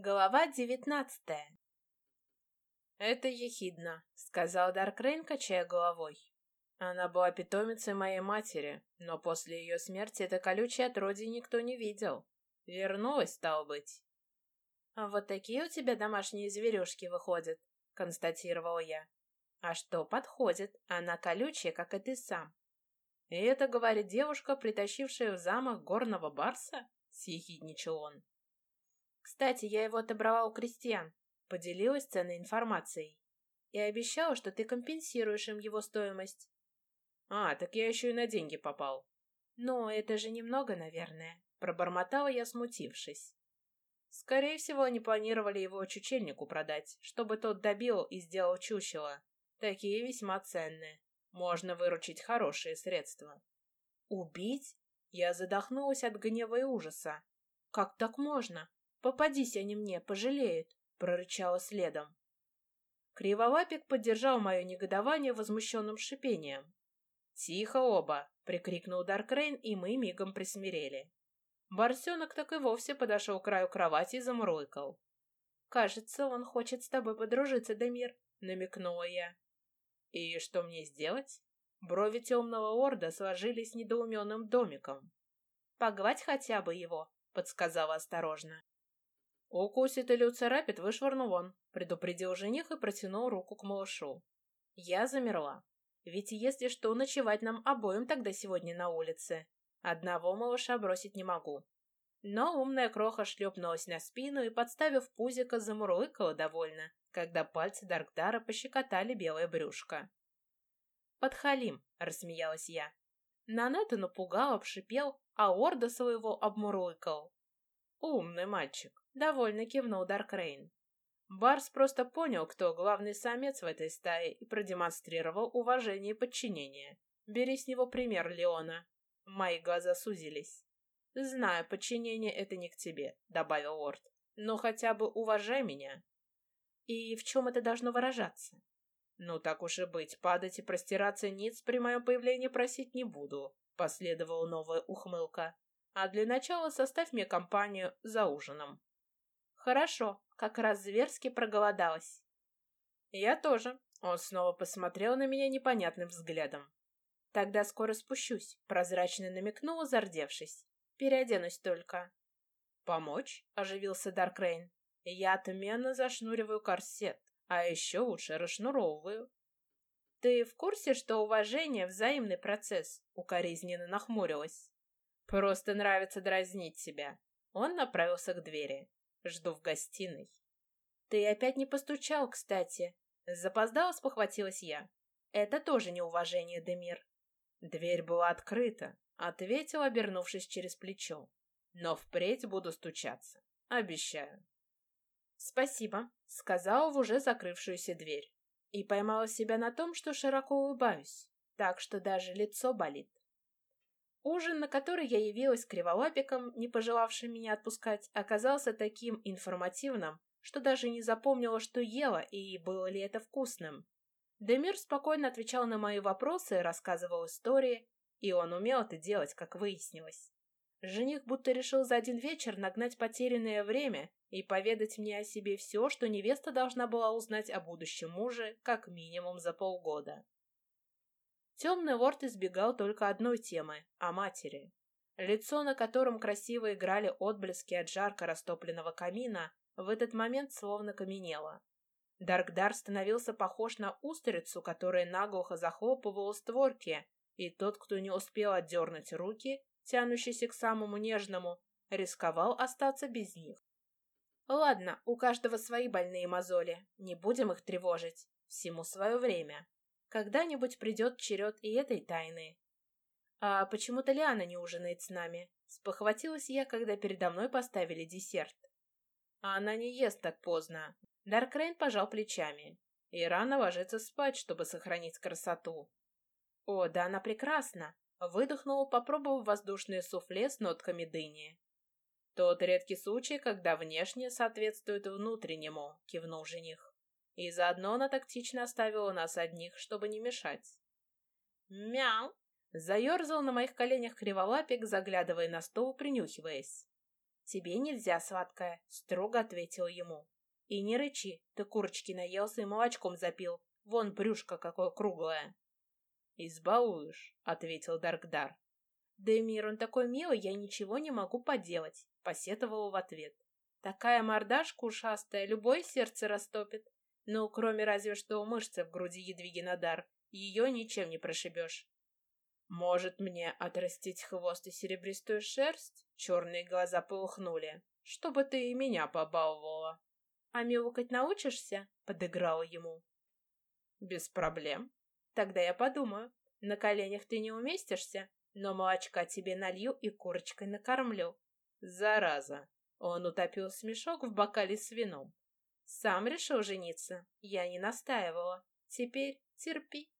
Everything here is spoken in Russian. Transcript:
Глава девятнадцатая «Это ехидно», — сказал Даркрейн, качая головой. Она была питомицей моей матери, но после ее смерти это колючее отродье никто не видел. Вернулась, стал быть. «А «Вот такие у тебя домашние зверюшки выходят», — констатировал я. «А что подходит? Она колючая, как и ты сам». «И это, — говорит девушка, притащившая в замок горного барса?» — съехидничал он. Кстати, я его отобрала у крестьян, поделилась ценной информацией. И обещала, что ты компенсируешь им его стоимость. А, так я еще и на деньги попал. Ну, это же немного, наверное, пробормотала я, смутившись. Скорее всего, они планировали его чучельнику продать, чтобы тот добил и сделал чучело. Такие весьма ценные. Можно выручить хорошие средства. Убить? Я задохнулась от гнева и ужаса. Как так можно? Попадись они мне, пожалеют, прорычала следом. Криволапик поддержал мое негодование возмущенным шипением. «Тихо оба!» — прикрикнул Даркрейн, и мы мигом присмирели. Барсенок так и вовсе подошел к краю кровати и замурлыкал. «Кажется, он хочет с тобой подружиться, Демир», — намекнула я. «И что мне сделать?» Брови темного орда сложились недоуменным домиком. «Погладь хотя бы его», — подсказала осторожно. «Укусит или уцарапит, вышвырну вон», — предупредил жених и протянул руку к малышу. Я замерла. Ведь если что, ночевать нам обоим тогда сегодня на улице. Одного малыша бросить не могу. Но умная кроха шлепнулась на спину и, подставив пузико, замурлыкала довольно, когда пальцы Даркдара пощекотали белое брюшко. «Подхалим», — рассмеялась я. Нанета напугал, обшипел, а Орда своего обмурлыкал. «Умный мальчик», — довольно кивнул Даркрейн. Барс просто понял, кто главный самец в этой стае и продемонстрировал уважение и подчинение. Бери с него пример, Леона. Мои глаза сузились. «Знаю, подчинение — это не к тебе», — добавил Лорд. «Но хотя бы уважай меня». «И в чем это должно выражаться?» «Ну, так уж и быть, падать и простираться ниц при моем появлении просить не буду», — последовала новая ухмылка. А для начала составь мне компанию за ужином. Хорошо, как раз зверски проголодалась. Я тоже. Он снова посмотрел на меня непонятным взглядом. Тогда скоро спущусь, прозрачно намекнула, зардевшись. Переоденусь только. Помочь? Оживился Даркрейн. Я отменно зашнуриваю корсет, а еще лучше расшнуровываю. Ты в курсе, что уважение — взаимный процесс? Укоризненно нахмурилась. Просто нравится дразнить себя. Он направился к двери. Жду в гостиной. Ты опять не постучал, кстати. Запоздала, спохватилась я. Это тоже неуважение, Демир. Дверь была открыта, ответил, обернувшись через плечо. Но впредь буду стучаться. Обещаю. Спасибо, сказала в уже закрывшуюся дверь. И поймала себя на том, что широко улыбаюсь, так что даже лицо болит. Ужин, на который я явилась криволапиком, не пожелавшим меня отпускать, оказался таким информативным, что даже не запомнила, что ела и было ли это вкусным. Демир спокойно отвечал на мои вопросы, рассказывал истории, и он умел это делать, как выяснилось. Жених будто решил за один вечер нагнать потерянное время и поведать мне о себе все, что невеста должна была узнать о будущем муже как минимум за полгода. Темный лорд избегал только одной темы — о матери. Лицо, на котором красиво играли отблески от жарко растопленного камина, в этот момент словно каменело. Даркдар становился похож на устрицу, которая наглухо захлопывала створки, и тот, кто не успел отдернуть руки, тянущиеся к самому нежному, рисковал остаться без них. Ладно, у каждого свои больные мозоли, не будем их тревожить, всему свое время. Когда-нибудь придет черед и этой тайны. А почему-то Лиана не ужинает с нами. Спохватилась я, когда передо мной поставили десерт. А она не ест так поздно. Даркрейн пожал плечами. И рано ложится спать, чтобы сохранить красоту. О, да она прекрасна. Выдохнула, попробовав воздушное суфле с нотками дыни. Тот редкий случай, когда внешнее соответствует внутреннему, кивнул жених. И заодно она тактично оставила нас одних, чтобы не мешать. «Мяу!» — заерзал на моих коленях криволапик, заглядывая на стол, принюхиваясь. «Тебе нельзя, сладкая», — строго ответил ему. «И не рычи, ты курочки наелся и молочком запил. Вон брюшко какое круглое». «Избалуешь», — ответил Даркдар. «Демир, он такой милый, я ничего не могу поделать», — посетовал в ответ. «Такая мордашка ушастая, любое сердце растопит. Ну, кроме разве что мышцы в груди Едвиги Надар, ее ничем не прошибешь». «Может, мне отрастить хвост и серебристую шерсть?» Черные глаза полыхнули. «Чтобы ты и меня побаловала». «А мяукать научишься?» — подыграла ему. «Без проблем. Тогда я подумаю. На коленях ты не уместишься, но молочка тебе налью и курочкой накормлю». «Зараза!» Он утопил смешок в бокале с вином. «Сам решил жениться. Я не настаивала. Теперь терпи».